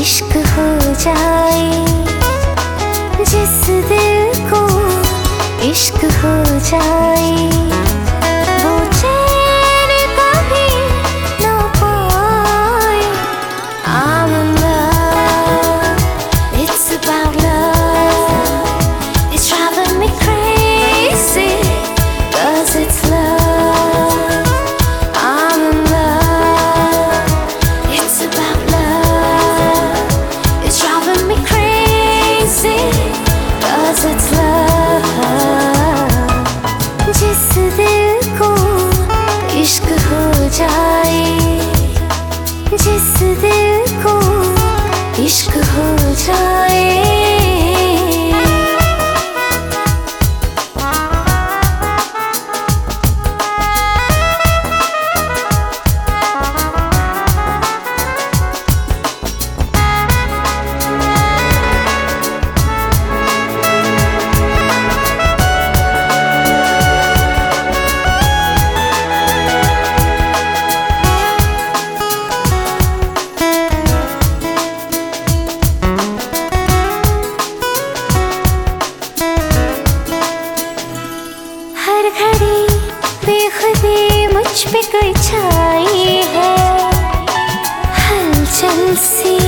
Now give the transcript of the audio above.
इश्क हो जाए। जिस दिल को इश्क हो जाए। 意識不在意 मुझ पे कोई छाई है। हलचल सी